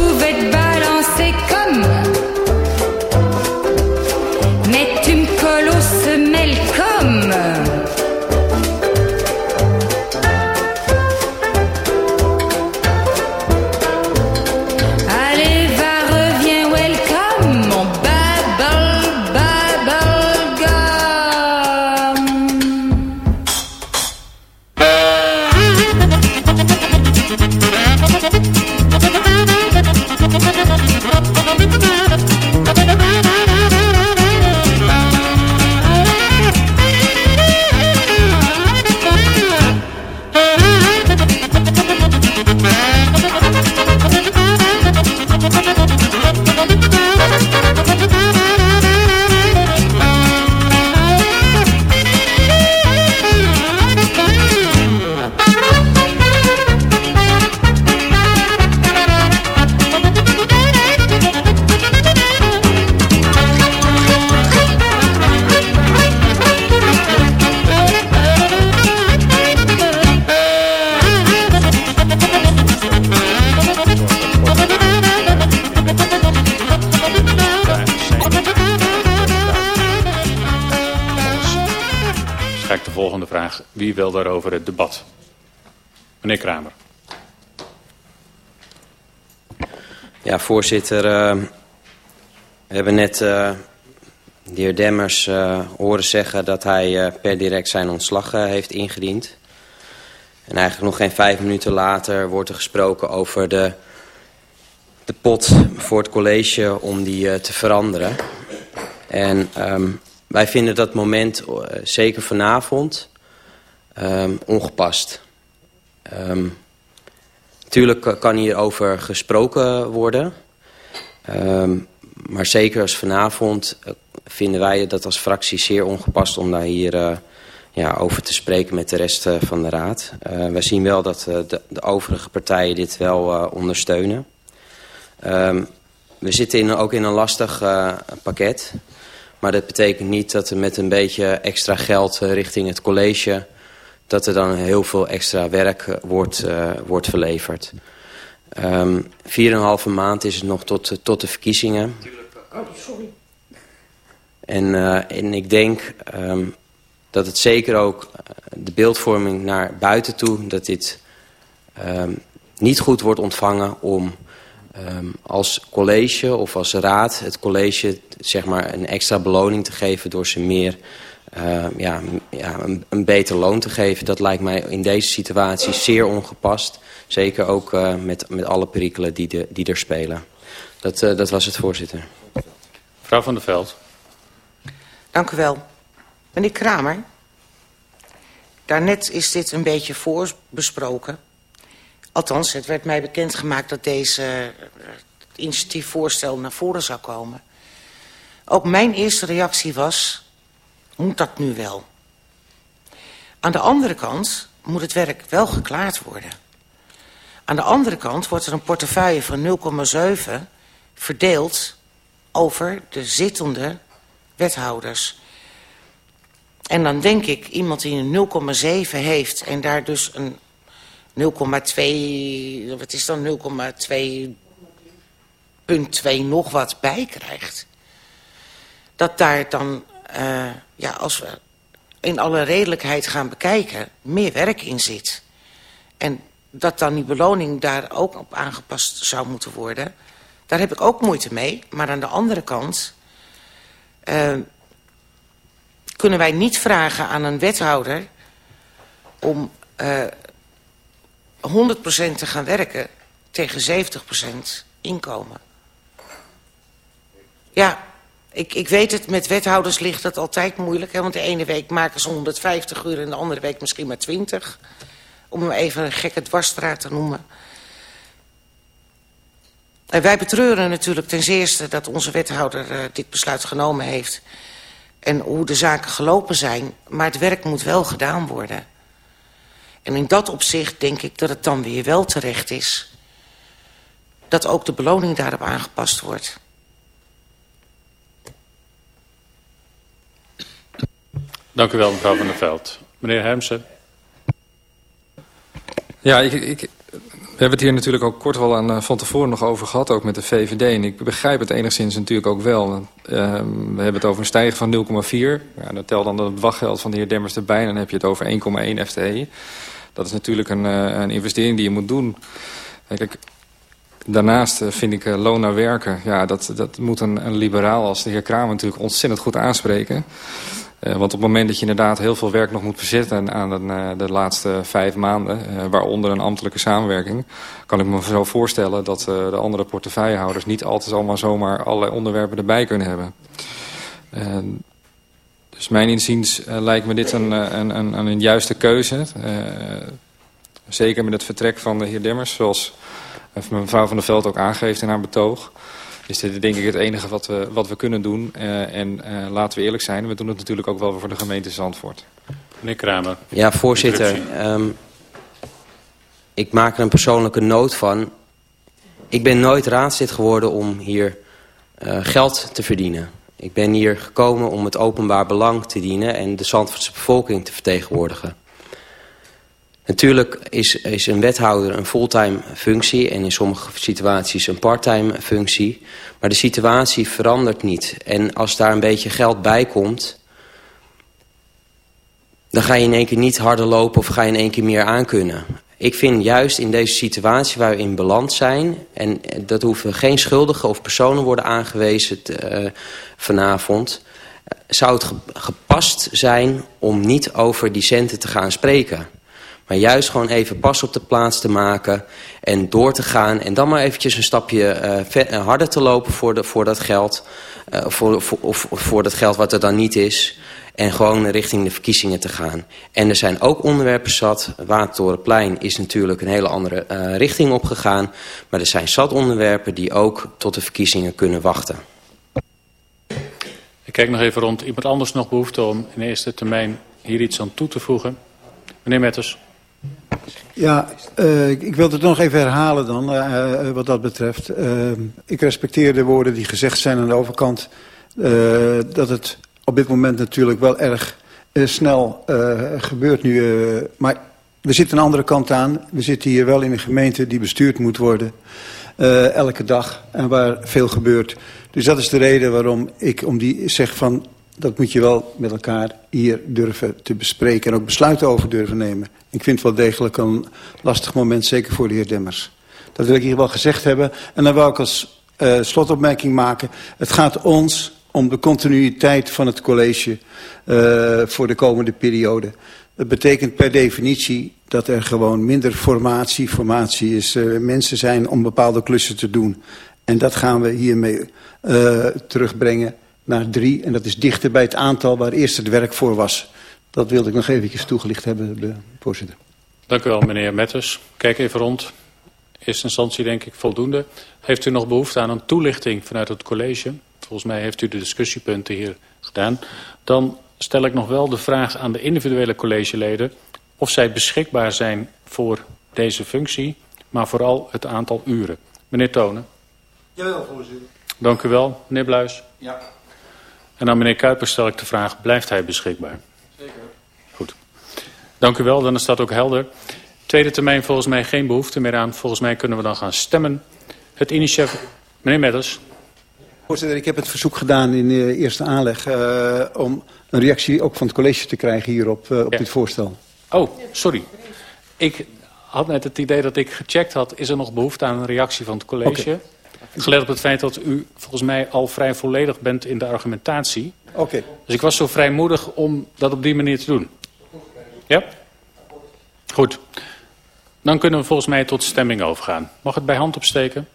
it back wil daarover het debat? Meneer Kramer. Ja, voorzitter. Uh, we hebben net uh, de heer Demmers uh, horen zeggen dat hij per direct zijn ontslag heeft ingediend. En eigenlijk nog geen vijf minuten later wordt er gesproken over de, de pot voor het college om die te veranderen. En um, wij vinden dat moment, zeker vanavond, um, ongepast. Um, kan hierover gesproken worden. Um, maar zeker als vanavond uh, vinden wij dat als fractie zeer ongepast om daar hier uh, ja, over te spreken met de rest uh, van de raad. wij zien wel dat de, de, overige partijen dit wel ondersteunen. We zitten in, ook in een lastig pakket. Maar dat betekent niet dat er met een beetje extra geld richting het college dat er dan heel veel extra werk uh, wordt, uh, wordt verleverd. Um, vier en een halve maand is het nog tot, uh, tot de verkiezingen. Oh, sorry. En, uh, en ik denk um, dat het zeker ook de beeldvorming naar buiten toe... dat dit um, niet goed wordt ontvangen om um, als college of als raad... het college zeg maar, een extra beloning te geven door ze meer uh, ja, ja, een, een, beter loon te geven. Dat lijkt mij in deze situatie zeer ongepast. Zeker ook uh, met, met alle perikelen die, de, die er spelen. Dat, uh, dat was het, voorzitter. Mevrouw van der Veld. Dank u wel. Meneer Kramer, daarnet is dit een beetje voorbesproken. Althans, het werd mij bekendgemaakt dat deze initiatiefvoorstel naar voren zou komen. Ook mijn eerste reactie was moet dat nu wel? Aan de andere kant moet het werk wel geklaard worden. Aan de andere kant wordt er een portefeuille van 0,7 verdeeld over de zittende wethouders. En dan denk ik, iemand die een 0,7 heeft en daar dus een 0,2, wat is dan 0,2 nog wat bij krijgt. Dat daar dan uh, ja, als we in alle redelijkheid gaan bekijken, meer werk in zit. En dat dan die beloning daar ook op aangepast zou moeten worden... daar heb ik ook moeite mee. Maar aan de andere kant... Uh, kunnen wij niet vragen aan een wethouder... om uh, 100% te gaan werken tegen 70% inkomen. Ja, ik, ik weet het, met wethouders ligt het altijd moeilijk. Hè, want de ene week maken ze 150 uur en de andere week misschien maar 20. Om hem even een gekke dwarsstraat te noemen. En wij betreuren natuurlijk ten zeerste dat onze wethouder uh, dit besluit genomen heeft. En hoe de zaken gelopen zijn. Maar het werk moet wel gedaan worden. En in dat opzicht denk ik dat het dan weer wel terecht is... dat ook de beloning daarop aangepast wordt. Dank u wel, mevrouw Van der Veld. Meneer Hermsen. Ja, ik, ik, we hebben het hier natuurlijk ook kort wel aan, uh, van tevoren nog over gehad, ook met de VVD. En ik begrijp het enigszins natuurlijk ook wel. Uh, we hebben het over een stijging van 0,4. Ja, dan tel dan het wachtgeld van de heer Demmers erbij. En dan heb je het over 1,1 FTE. Dat is natuurlijk een, uh, een investering die je moet doen. Kijk, Daarnaast vind ik loon naar werken, ja, dat, dat moet een, een liberaal als de heer Kramer natuurlijk ontzettend goed aanspreken. Uh, want op het moment dat je inderdaad heel veel werk nog moet verzetten aan de, uh, de laatste vijf maanden, uh, waaronder een ambtelijke samenwerking, kan ik me zo voorstellen dat de andere portefeuillehouders niet altijd allemaal zomaar alle onderwerpen erbij kunnen hebben. dus mijn inziens lijkt me dit een, een, een, een juiste keuze. zeker met het vertrek van de heer Demmers, zoals mevrouw Van der Veld ook aangeeft in haar betoog is dit denk ik het enige wat we, wat we kunnen doen. Uh, en uh, laten we eerlijk zijn, we doen het natuurlijk ook wel voor de gemeente Zandvoort. Meneer Kramer. Ja, voorzitter. Um, ik maak er een persoonlijke noot van. Ik ben nooit raadslid geworden om hier uh, geld te verdienen. Ik ben hier gekomen om het openbaar belang te dienen en de Zandvoortse bevolking te vertegenwoordigen. Natuurlijk is, is een wethouder een fulltime functie en in sommige situaties een parttime functie. Maar de situatie verandert niet. En als daar een beetje geld bij komt, dan ga je in één keer niet harder lopen of ga je in één keer meer aankunnen. Ik vind juist in deze situatie waar we in beland zijn... en dat hoeven geen schuldigen of personen worden aangewezen te, uh, vanavond... zou het gepast zijn om niet over die centen te gaan spreken. Maar juist gewoon even pas op de plaats te maken en door te gaan... en dan maar eventjes een stapje uh, harder te lopen voor, de, voor dat geld... Uh, voor, of voor dat geld wat er dan niet is en gewoon richting de verkiezingen te gaan. En er zijn ook onderwerpen zat. Watertorenplein is natuurlijk een hele andere richting opgegaan. Maar er zijn zat onderwerpen die ook tot de verkiezingen kunnen wachten. Ik kijk nog even rond. Iemand anders nog behoefte om in eerste termijn hier iets aan toe te voegen? Meneer Metters. Ja, uh, ik wil het nog even herhalen dan, uh, wat dat betreft. Ik respecteer de woorden die gezegd zijn aan de overkant... dat het op dit moment natuurlijk wel erg snel gebeurt nu. Maar er zit een andere kant aan. We zitten hier wel in een gemeente die bestuurd moet worden. elke dag en waar veel gebeurt. Dus dat is de reden waarom ik om die zeg van... dat moet je wel met elkaar hier durven te bespreken... en ook besluiten over durven nemen. Ik vind het wel degelijk een lastig moment, zeker voor de heer Demmers. Dat wil ik hier wel gezegd hebben. En dan wil ik als slotopmerking maken... het gaat ons om de continuïteit van het college uh, voor de komende periode. Dat betekent per definitie dat er gewoon minder formatie, formatie is uh, mensen zijn om bepaalde klussen te doen. En dat gaan we hiermee uh, terugbrengen naar drie. En dat is dichter bij het aantal waar eerst het werk voor was. Dat wilde ik nog eventjes toegelicht hebben, de voorzitter. Dank u wel, meneer Metters. Kijk even rond. Eerste instantie denk ik voldoende. Heeft u nog behoefte aan een toelichting vanuit het college? Volgens mij heeft u de discussiepunten hier gedaan. Dan stel ik nog wel de vraag aan de individuele collegeleden... of zij beschikbaar zijn voor deze functie, maar vooral het aantal uren. Meneer Tonen. Jawel, voorzitter. Dank u wel. Meneer Bluis. Ja. En aan meneer Kuipers stel ik de vraag, blijft hij beschikbaar? Zeker. Goed. Dank u wel, dan is dat ook helder. Tweede termijn volgens mij geen behoefte meer aan. Volgens mij kunnen we dan gaan stemmen. Het initiatief... Meneer Medders. Voorzitter, ik heb het verzoek gedaan in de eerste aanleg... Uh, om een reactie ook van het college te krijgen hierop uh, op ja. dit voorstel. Oh, sorry. Ik had net het idee dat ik gecheckt had... is er nog behoefte aan een reactie van het college? Okay. Gelet op het feit dat u volgens mij al vrij volledig bent in de argumentatie. Oké. Okay. Dus ik was zo vrijmoedig om dat op die manier te doen. Ja? Goed. Dan kunnen we volgens mij tot stemming overgaan. Mag het bij hand opsteken?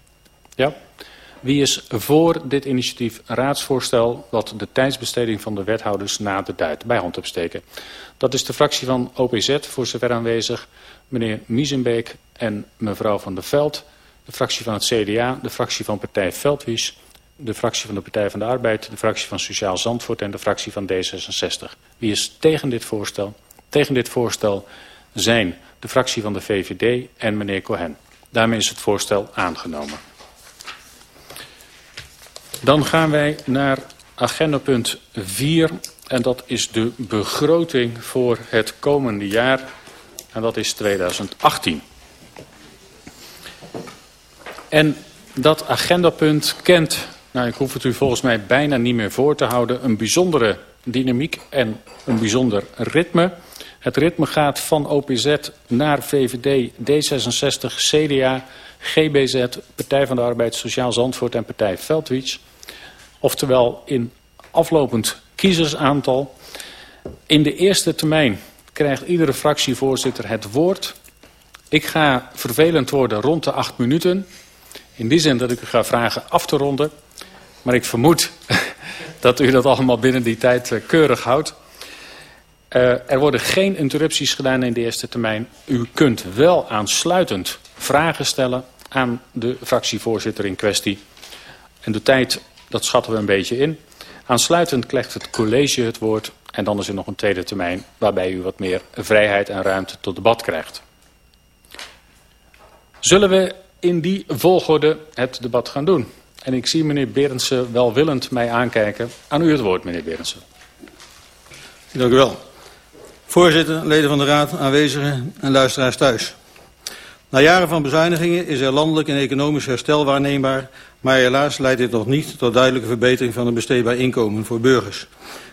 Ja? Wie is voor dit initiatief raadsvoorstel wat de tijdsbesteding van de wethouders naderduidt? Bij hand opsteken. Dat is de fractie van OPZ, voor zover aanwezig, meneer Miesenbeek en mevrouw van der Veld. De fractie van het CDA, de fractie van partij Veldwies, de fractie van de Partij van de Arbeid, de fractie van Sociaal Zandvoort en de fractie van D66. Wie is tegen dit voorstel? Tegen dit voorstel zijn de fractie van de VVD en meneer Cohen. Daarmee is het voorstel aangenomen. Dan gaan wij naar agendapunt 4 en dat is de begroting voor het komende jaar en dat is 2018. En dat agendapunt kent, nou ik hoef het u volgens mij bijna niet meer voor te houden, een bijzondere dynamiek en een bijzonder ritme. Het ritme gaat van OPZ naar VVD, D66, CDA, GBZ, Partij van de Arbeid, Sociaal Zandvoort en Partij Veldwits. Oftewel in aflopend kiezersaantal. In de eerste termijn krijgt iedere fractievoorzitter het woord. Ik ga vervelend worden rond de acht minuten. In die zin dat ik u ga vragen af te ronden. Maar ik vermoed dat u dat allemaal binnen die tijd keurig houdt. Uh, er worden geen interrupties gedaan in de eerste termijn. U kunt wel aansluitend vragen stellen aan de fractievoorzitter in kwestie. En de tijd, dat schatten we een beetje in. Aansluitend krijgt het college het woord. En dan is er nog een tweede termijn waarbij u wat meer vrijheid en ruimte tot debat krijgt. Zullen we in die volgorde het debat gaan doen? En ik zie meneer Berendsen welwillend mij aankijken. Aan u het woord, meneer Berendsen. Dank u wel. Voorzitter, leden van de Raad, aanwezigen en luisteraars thuis. Na jaren van bezuinigingen is er landelijk en economisch herstel waarneembaar, maar helaas leidt dit nog niet tot duidelijke verbetering van het besteedbaar inkomen voor burgers.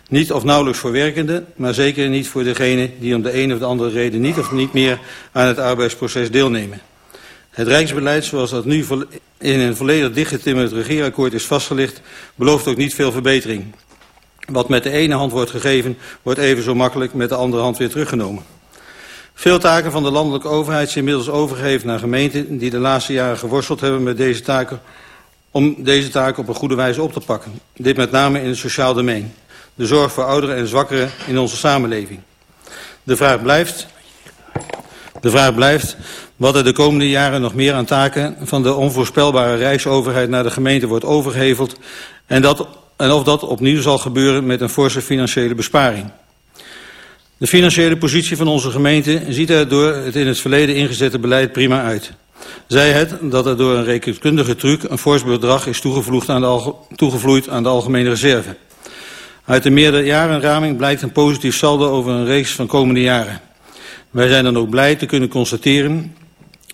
Niet of nauwelijks voor werkenden, maar zeker niet voor degenen die om de een of de andere reden niet of niet meer aan het arbeidsproces deelnemen. Het Rijksbeleid, zoals dat nu in een volledig dichtgetimmerd regeerakkoord is vastgelegd, belooft ook niet veel verbetering. Wat met de ene hand wordt gegeven, wordt even zo makkelijk met de andere hand weer teruggenomen. Veel taken van de landelijke overheid zijn inmiddels overgegeven naar gemeenten die de laatste jaren geworsteld hebben met deze taken, om deze taken op een goede wijze op te pakken. Dit met name in het sociaal domein. De zorg voor ouderen en zwakkeren in onze samenleving. De vraag blijft, de vraag blijft wat er de komende jaren nog meer aan taken van de onvoorspelbare rijksoverheid naar de gemeente wordt overgeheveld en, dat, en of dat opnieuw zal gebeuren met een forse financiële besparing. De financiële positie van onze gemeente ziet er door het in het verleden ingezette beleid prima uit. Zij het dat er door een rekenkundige truc een fors bedrag is toegevloeid aan de, toegevloeid aan de algemene reserve. Uit de meerderjarenraming blijkt een positief saldo over een reeks van komende jaren. Wij zijn dan ook blij te kunnen constateren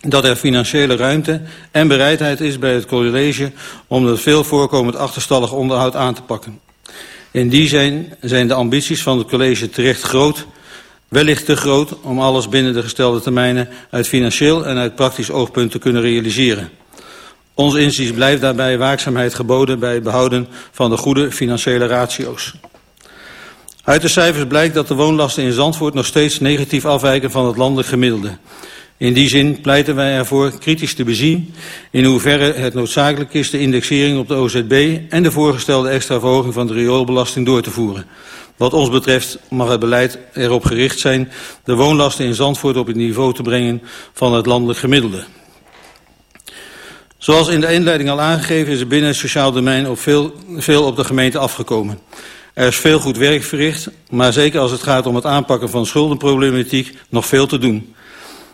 dat er financiële ruimte en bereidheid is bij het college om het veel voorkomend achterstallig onderhoud aan te pakken. In die zin zijn de ambities van het college terecht groot, wellicht te groot om alles binnen de gestelde termijnen uit financieel en uit praktisch oogpunt te kunnen realiseren. Ons inziens blijft daarbij waakzaamheid geboden bij het behouden van de goede financiële ratio's. Uit de cijfers blijkt dat de woonlasten in Zandvoort nog steeds negatief afwijken van het landelijk gemiddelde. In die zin pleiten wij ervoor kritisch te bezien in hoeverre het noodzakelijk is de indexering op de OZB en de voorgestelde extra verhoging van de rioolbelasting door te voeren. Wat ons betreft mag het beleid erop gericht zijn de woonlasten in Zandvoort op het niveau te brengen van het landelijk gemiddelde. Zoals in de inleiding al aangegeven is er binnen het sociaal domein op veel, veel op de gemeente afgekomen. Er is veel goed werk verricht, maar zeker als het gaat om het aanpakken van schuldenproblematiek nog veel te doen.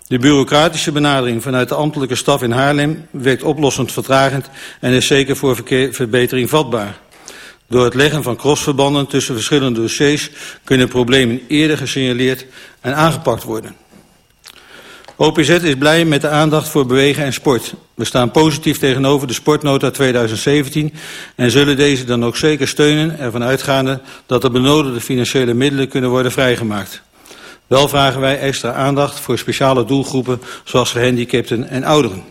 De bureaucratische benadering vanuit de ambtelijke staf in Haarlem werkt oplossend vertragend en is zeker voor verbetering vatbaar. Door het leggen van crossverbanden tussen verschillende dossiers kunnen problemen eerder gesignaleerd en aangepakt worden. OPZ is blij met de aandacht voor bewegen en sport. We staan positief tegenover de sportnota 2017 en zullen deze dan ook zeker steunen, ervan uitgaande dat de benodigde financiële middelen kunnen worden vrijgemaakt. Wel vragen wij extra aandacht voor speciale doelgroepen zoals gehandicapten en ouderen.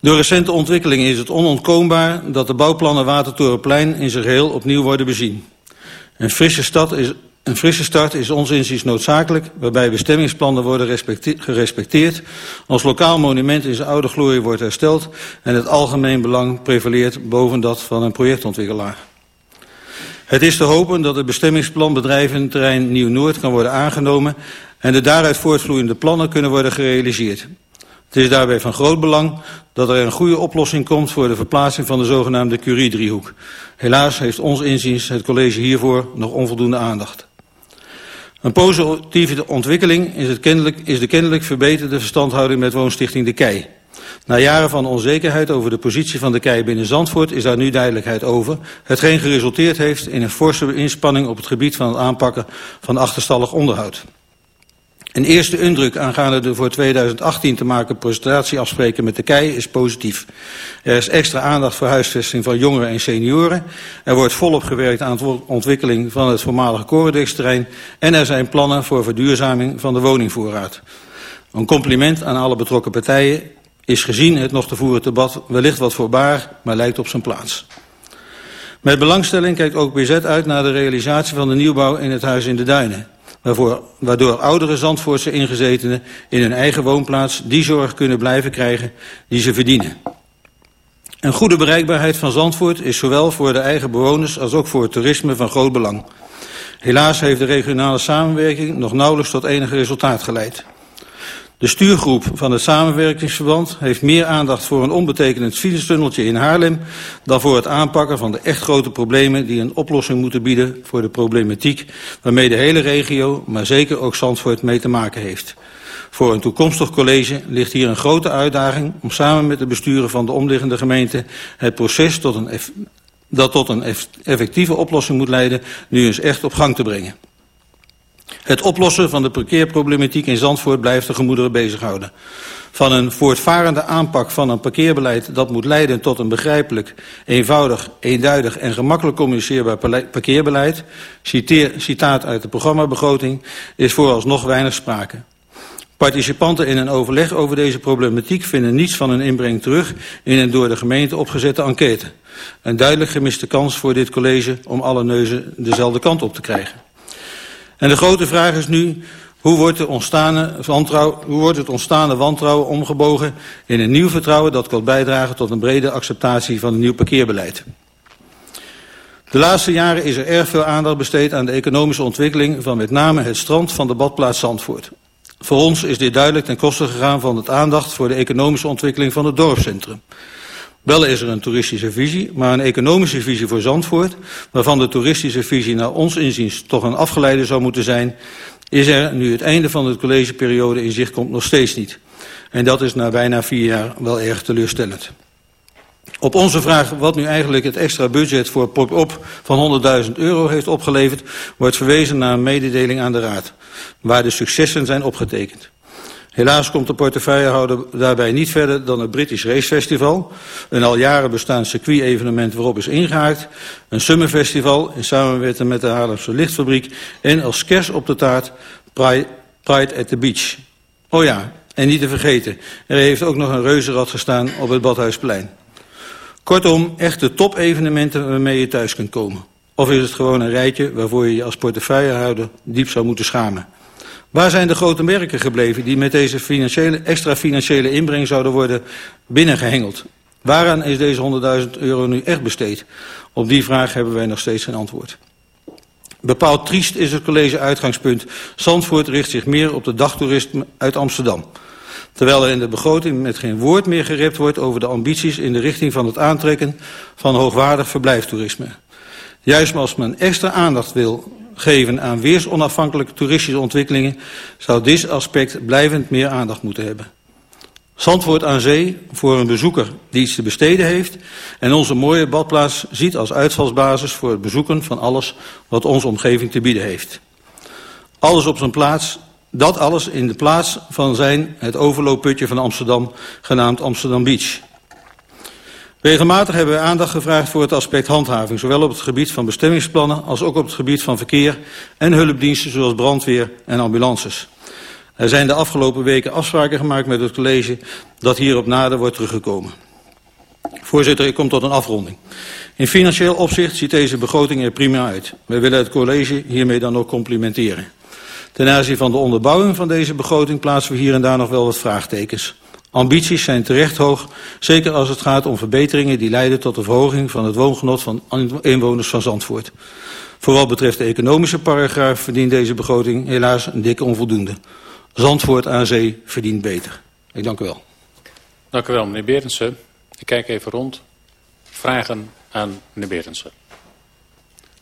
Door recente ontwikkelingen is het onontkoombaar dat de bouwplannen Watertorenplein in zijn geheel opnieuw worden bezien. Een frisse stad is een frisse start is ons inziens noodzakelijk, waarbij bestemmingsplannen worden gerespecteerd, als lokaal monument in zijn oude glorie wordt hersteld en het algemeen belang prevaleert boven dat van een projectontwikkelaar. Het is te hopen dat het bestemmingsplan bedrijventerrein Nieuw-Noord kan worden aangenomen en de daaruit voortvloeiende plannen kunnen worden gerealiseerd. Het is daarbij van groot belang dat er een goede oplossing komt voor de verplaatsing van de zogenaamde Curie-driehoek. Helaas heeft ons inziens het college hiervoor nog onvoldoende aandacht. Een positieve ontwikkeling is, het kennelijk, is de kennelijk verbeterde verstandhouding met woonstichting De Kei. Na jaren van onzekerheid over de positie van de KEI binnen Zandvoort is daar nu duidelijkheid over. Hetgeen geresulteerd heeft in een forse inspanning op het gebied van het aanpakken van achterstallig onderhoud. Een eerste indruk aangaande de voor 2018 te maken presentatieafspreken met KEI is positief. Er is extra aandacht voor huisvesting van jongeren en senioren. Er wordt volop gewerkt aan de ontwikkeling van het voormalige Corendex-terrein. En er zijn plannen voor verduurzaming van de woningvoorraad. Een compliment aan alle betrokken partijen is gezien het nog te voeren debat wellicht wat voorbaar, maar lijkt op zijn plaats. Met belangstelling kijkt ook BZ uit naar de realisatie van de nieuwbouw in het Huis in de Duinen. Waardoor oudere Zandvoortse ingezetenen in hun eigen woonplaats die zorg kunnen blijven krijgen die ze verdienen. Een goede bereikbaarheid van Zandvoort is zowel voor de eigen bewoners als ook voor het toerisme van groot belang. Helaas heeft de regionale samenwerking nog nauwelijks tot enig resultaat geleid. De stuurgroep van het samenwerkingsverband heeft meer aandacht voor een onbetekenend filestunneltje in Haarlem dan voor het aanpakken van de echt grote problemen die een oplossing moeten bieden voor de problematiek waarmee de hele regio, maar zeker ook Zandvoort mee te maken heeft. Voor een toekomstig college ligt hier een grote uitdaging om samen met de besturen van de omliggende gemeenten het proces tot een dat tot een effectieve oplossing moet leiden nu eens echt op gang te brengen. Het oplossen van de parkeerproblematiek in Zandvoort blijft de gemoederen bezighouden. Van een voortvarende aanpak van een parkeerbeleid dat moet leiden tot een begrijpelijk, eenvoudig, eenduidig en gemakkelijk communiceerbaar parkeerbeleid, citaat uit de programmabegroting, is vooralsnog weinig sprake. Participanten in een overleg over deze problematiek vinden niets van een inbreng terug in een door de gemeente opgezette enquête. Een duidelijk gemiste kans voor dit college om alle neuzen dezelfde kant op te krijgen. En de grote vraag is nu, hoe wordt, de ontstane hoe wordt het ontstaande wantrouwen omgebogen in een nieuw vertrouwen dat kan bijdragen tot een brede acceptatie van een nieuw parkeerbeleid? De laatste jaren is er erg veel aandacht besteed aan de economische ontwikkeling van met name het strand van de badplaats Zandvoort. Voor ons is dit duidelijk ten koste gegaan van het aandacht voor de economische ontwikkeling van het dorpscentrum. Wel is er een toeristische visie, maar een economische visie voor Zandvoort, waarvan de toeristische visie naar ons inziens toch een afgeleide zou moeten zijn, is er nu het einde van de collegeperiode in zicht komt nog steeds niet. En dat is na bijna vier jaar wel erg teleurstellend. Op onze vraag wat nu eigenlijk het extra budget voor pop-up van 100.000 euro heeft opgeleverd, wordt verwezen naar een mededeling aan de Raad, waar de successen zijn opgetekend. Helaas komt de portefeuillehouder daarbij niet verder dan het British Race Festival, een al jaren bestaand circuit-evenement waarop is ingehaakt, een summerfestival in samenwerking met de Haarlemse Lichtfabriek en als kers op de taart Pride, at the Beach. Oh ja, en niet te vergeten, er heeft ook nog een reuzenrad gestaan op het Badhuisplein. Kortom, echte top-evenementen waarmee je thuis kunt komen. Of is het gewoon een rijtje waarvoor je je als portefeuillehouder diep zou moeten schamen? Waar zijn de grote merken gebleven die met deze financiële, extra financiële inbreng zouden worden binnengehengeld? Waaraan is deze 100.000 euro nu echt besteed? Op die vraag hebben wij nog steeds geen antwoord. Bepaald triest is het college uitgangspunt. Zandvoort richt zich meer op de dagtoeristen uit Amsterdam. Terwijl er in de begroting met geen woord meer gerept wordt over de ambities in de richting van het aantrekken van hoogwaardig verblijftoerisme. Juist als men extra aandacht wil geven aan weersonafhankelijke toeristische ontwikkelingen, zou dit aspect blijvend meer aandacht moeten hebben. Zandvoort aan zee voor een bezoeker die iets te besteden heeft en onze mooie badplaats ziet als uitvalsbasis voor het bezoeken van alles wat onze omgeving te bieden heeft. Alles op zijn plaats, dat alles in de plaats van zijn het overloopputje van Amsterdam, genaamd Amsterdam Beach. Regelmatig hebben we aandacht gevraagd voor het aspect handhaving, zowel op het gebied van bestemmingsplannen als ook op het gebied van verkeer en hulpdiensten zoals brandweer en ambulances. Er zijn de afgelopen weken afspraken gemaakt met het college dat hierop nader wordt teruggekomen. Voorzitter, ik kom tot een afronding. In financieel opzicht ziet deze begroting er prima uit. Wij willen het college hiermee dan ook complimenteren. Ten aanzien van de onderbouwing van deze begroting plaatsen we hier en daar nog wel wat vraagtekens. Ambities zijn terecht hoog, zeker als het gaat om verbeteringen die leiden tot de verhoging van het woongenot van inwoners van Zandvoort. Voor wat betreft de economische paragraaf verdient deze begroting helaas een dikke onvoldoende. Zandvoort aan zee verdient beter. Ik dank u wel. Dank u wel, meneer Berendsen. Ik kijk even rond. Vragen aan meneer Berendsen.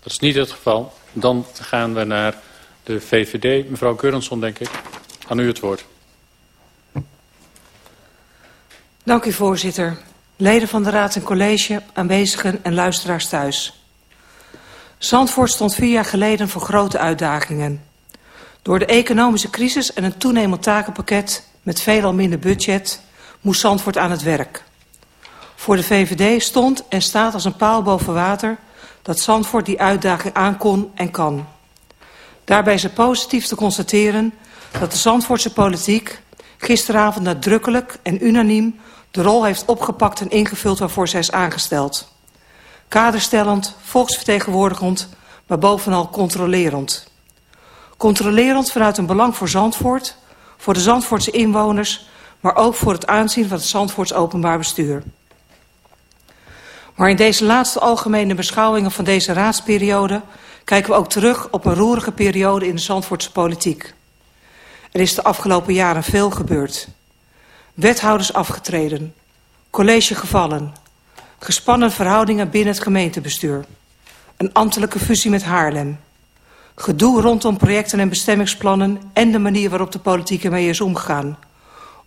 Dat is niet het geval. Dan gaan we naar de VVD. Mevrouw Keurensson, denk ik. Aan u het woord. Dank u, voorzitter. Leden van de Raad en College, aanwezigen en luisteraars thuis. Zandvoort stond vier jaar geleden voor grote uitdagingen. Door de economische crisis en een toenemend takenpakket met veelal minder budget moest Zandvoort aan het werk. Voor de VVD stond en staat als een paal boven water dat Zandvoort die uitdaging aankon en kan. Daarbij is het positief te constateren dat de Zandvoortse politiek gisteravond nadrukkelijk en unaniem de rol heeft opgepakt en ingevuld waarvoor zij is aangesteld. Kaderstellend, volksvertegenwoordigend, maar bovenal controlerend. Controlerend vanuit een belang voor Zandvoort, voor de Zandvoortse inwoners, maar ook voor het aanzien van het Zandvoorts openbaar bestuur. Maar in deze laatste algemene beschouwingen van deze raadsperiode kijken we ook terug op een roerige periode in de Zandvoortse politiek. Er is de afgelopen jaren veel gebeurd. Wethouders afgetreden, college gevallen, gespannen verhoudingen binnen het gemeentebestuur, een ambtelijke fusie met Haarlem, gedoe rondom projecten en bestemmingsplannen en de manier waarop de politiek ermee is omgegaan,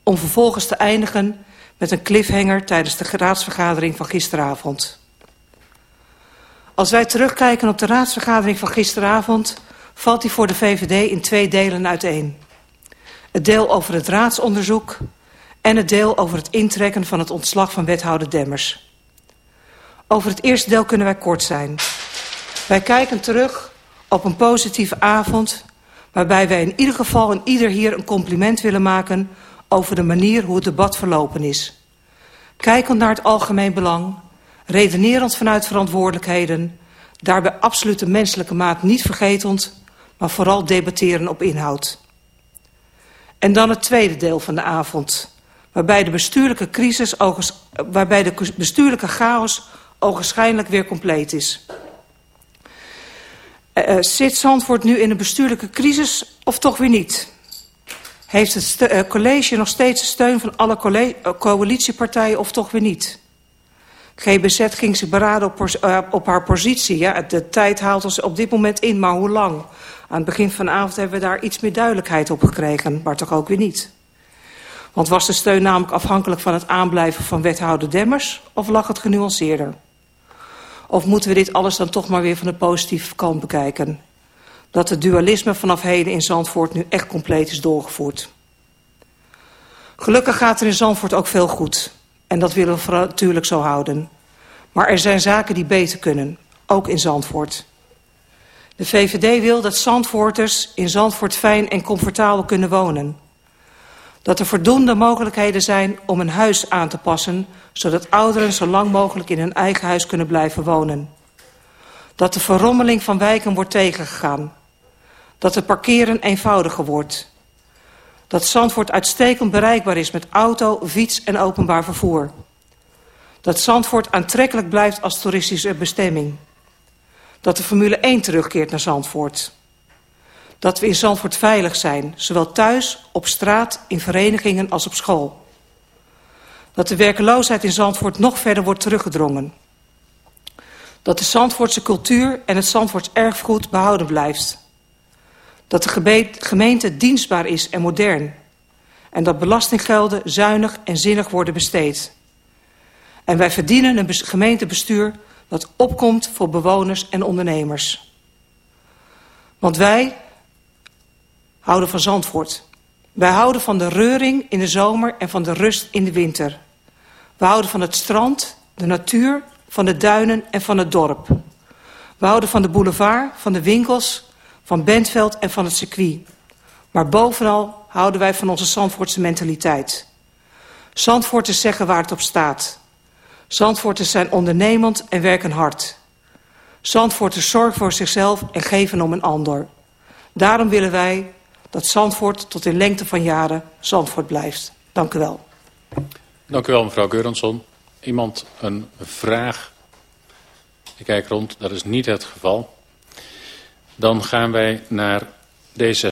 om vervolgens te eindigen met een cliffhanger tijdens de raadsvergadering van gisteravond. Als wij terugkijken op de raadsvergadering van gisteravond, valt die voor de VVD in twee delen uiteen. Het deel over het raadsonderzoek en het deel over het intrekken van het ontslag van wethouder Demmers. Over het eerste deel kunnen wij kort zijn. Wij kijken terug op een positieve avond... waarbij wij in ieder geval en ieder hier een compliment willen maken... over de manier hoe het debat verlopen is. Kijkend naar het algemeen belang, redenerend vanuit verantwoordelijkheden... daarbij absoluut de menselijke maat niet vergetend... maar vooral debatteren op inhoud. En dan het tweede deel van de avond... waarbij de bestuurlijke crisis, waarbij de bestuurlijke chaos ogenschijnlijk weer compleet is. Uh, zit Zandvoort nu in een bestuurlijke crisis of toch weer niet? Heeft het uh, college nog steeds de steun van alle co coalitiepartijen of toch weer niet? GBZ ging zich beraden op, op haar positie. Ja, de tijd haalt ons op dit moment in, maar hoe lang? Aan het begin van de avond hebben we daar iets meer duidelijkheid op gekregen, maar toch ook weer niet. Want was de steun namelijk afhankelijk van het aanblijven van wethouder Demmers... of lag het genuanceerder? Of moeten we dit alles dan toch maar weer van de positieve kant bekijken? Dat het dualisme vanaf heden in Zandvoort nu echt compleet is doorgevoerd. Gelukkig gaat er in Zandvoort ook veel goed. En dat willen we natuurlijk zo houden. Maar er zijn zaken die beter kunnen, ook in Zandvoort. De VVD wil dat Zandvoorters in Zandvoort fijn en comfortabel kunnen wonen. Dat er voldoende mogelijkheden zijn om een huis aan te passen zodat ouderen zo lang mogelijk in hun eigen huis kunnen blijven wonen. Dat de verrommeling van wijken wordt tegengegaan. Dat het parkeren eenvoudiger wordt. Dat Zandvoort uitstekend bereikbaar is met auto, fiets en openbaar vervoer. Dat Zandvoort aantrekkelijk blijft als toeristische bestemming. Dat de Formule 1 terugkeert naar Zandvoort. Dat we in Zandvoort veilig zijn, zowel thuis, op straat, in verenigingen als op school dat de werkeloosheid in Zandvoort nog verder wordt teruggedrongen. Dat de Zandvoortse cultuur en het Zandvoorts erfgoed behouden blijft. Dat de gemeente dienstbaar is en modern. En dat belastinggelden zuinig en zinnig worden besteed. En wij verdienen een gemeentebestuur dat opkomt voor bewoners en ondernemers. Want wij houden van Zandvoort. Wij houden van de reuring in de zomer en van de rust in de winter. We houden van het strand, de natuur, van de duinen en van het dorp. We houden van de boulevard, van de winkels, van Bentveld en van het circuit. Maar bovenal houden wij van onze Zandvoortse mentaliteit. Zandvoorters zeggen waar het op staat. Zandvoorters zijn ondernemend en werken hard. Zandvoorters zorgen voor zichzelf en geven om een ander. Daarom willen wij dat Zandvoort tot in lengte van jaren Zandvoort blijft. Dank u wel. Dank u wel, mevrouw Geurensson. Iemand een vraag? Ik kijk rond, dat is niet het geval. Dan gaan wij naar deze